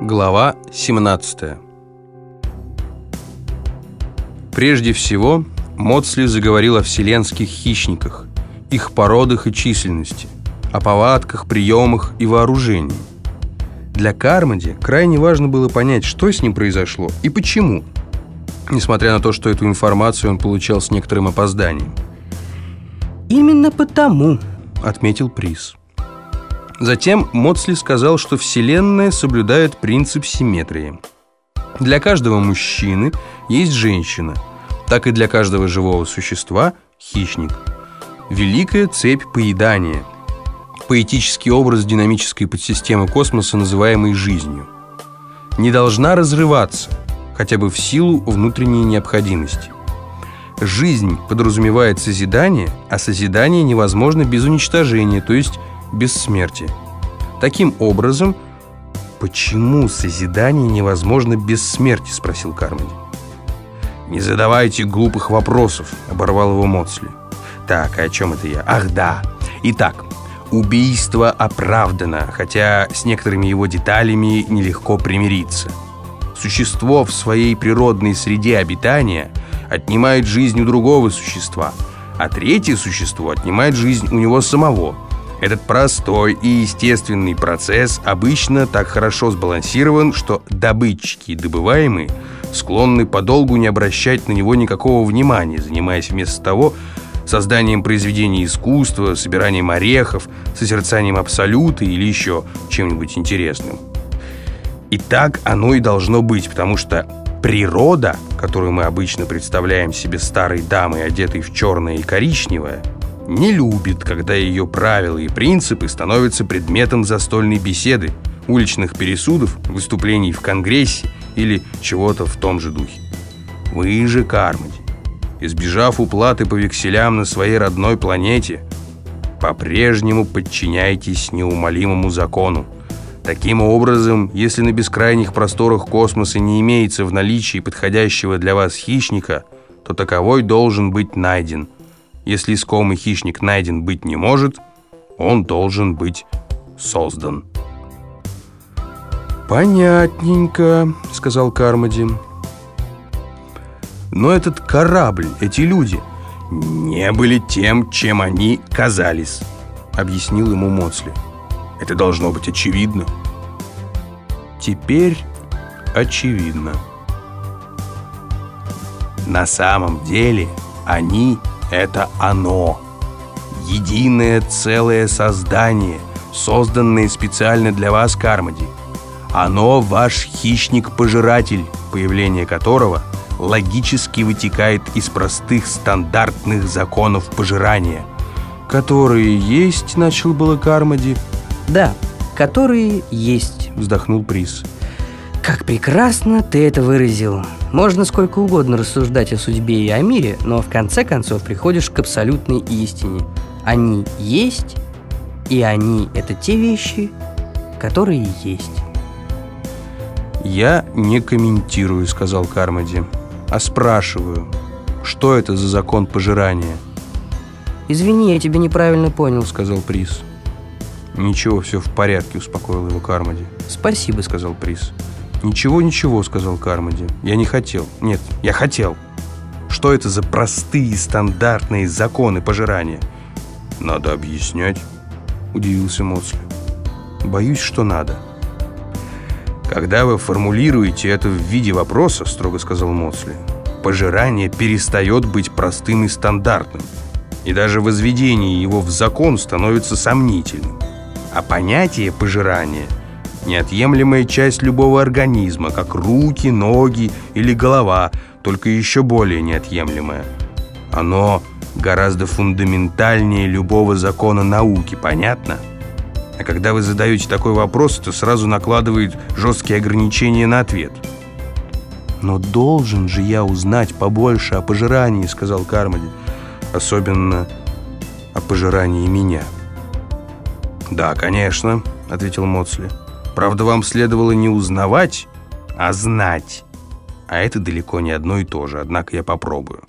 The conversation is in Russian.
Глава 17 Прежде всего, Моцли заговорил о вселенских хищниках, их породах и численности, о повадках, приемах и вооружении. Для Кармоди крайне важно было понять, что с ним произошло и почему, несмотря на то, что эту информацию он получал с некоторым опозданием. «Именно потому», — отметил Приз. Затем Моцли сказал, что Вселенная соблюдает принцип симметрии. Для каждого мужчины есть женщина, так и для каждого живого существа – хищник. Великая цепь поедания. Поэтический образ динамической подсистемы космоса, называемой жизнью. Не должна разрываться, хотя бы в силу внутренней необходимости. Жизнь подразумевает созидание, а созидание невозможно без уничтожения, то есть бессмертия. Таким образом, почему созидание невозможно без смерти, спросил Кармоди. «Не задавайте глупых вопросов», — оборвал его Моцли. «Так, а о чем это я? Ах, да. Итак, убийство оправдано, хотя с некоторыми его деталями нелегко примириться. Существо в своей природной среде обитания отнимает жизнь у другого существа, а третье существо отнимает жизнь у него самого — этот простой и естественный процесс обычно так хорошо сбалансирован, что добытчики и добываемые склонны подолгу не обращать на него никакого внимания, занимаясь вместо того созданием произведений искусства, собиранием орехов, созерцанием абсолюта или еще чем-нибудь интересным. И так оно и должно быть, потому что природа, которую мы обычно представляем себе старой дамой, одетой в черное и коричневое – не любит, когда ее правила и принципы становятся предметом застольной беседы, уличных пересудов, выступлений в Конгрессе или чего-то в том же духе. Вы же, Кармоди, избежав уплаты по векселям на своей родной планете, по-прежнему подчиняйтесь неумолимому закону. Таким образом, если на бескрайних просторах космоса не имеется в наличии подходящего для вас хищника, то таковой должен быть найден – если искомый хищник найден быть не может, он должен быть создан. «Понятненько», — сказал Кармоди. «Но этот корабль, эти люди, не были тем, чем они казались», — объяснил ему Моцли. «Это должно быть очевидно». «Теперь очевидно». На самом деле они это оно. Единое целое создание, созданное специально для вас, Кармоди. Оно ваш хищник-пожиратель, появление которого логически вытекает из простых стандартных законов пожирания. Которые есть, начал было Кармоди. Да, которые есть, вздохнул Приз. Как прекрасно ты это выразил. Можно сколько угодно рассуждать о судьбе и о мире, но в конце концов приходишь к абсолютной истине. Они есть, и они — это те вещи, которые есть. «Я не комментирую», — сказал Кармоди, — «а спрашиваю, что это за закон пожирания?» «Извини, я тебя неправильно понял», — сказал Приз. «Ничего, все в порядке», — успокоил его Кармоди. «Спасибо», — сказал Приз. «Ничего, ничего», — сказал Кармоди. «Я не хотел. Нет, я хотел. Что это за простые стандартные законы пожирания?» «Надо объяснять», — удивился Моцли. «Боюсь, что надо». «Когда вы формулируете это в виде вопроса», — строго сказал Моцли, «пожирание перестает быть простым и стандартным, и даже возведение его в закон становится сомнительным. А понятие пожирания — неотъемлемая часть любого организма, как руки, ноги или голова, только еще более неотъемлемая. Оно гораздо фундаментальнее любого закона науки, понятно? А когда вы задаете такой вопрос, то сразу накладывает жесткие ограничения на ответ. «Но должен же я узнать побольше о пожирании», — сказал Кармоди. «Особенно о пожирании меня». «Да, конечно», — ответил Моцли. Правда, вам следовало не узнавать, а знать. А это далеко не одно и то же, однако я попробую.